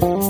Mm-hmm.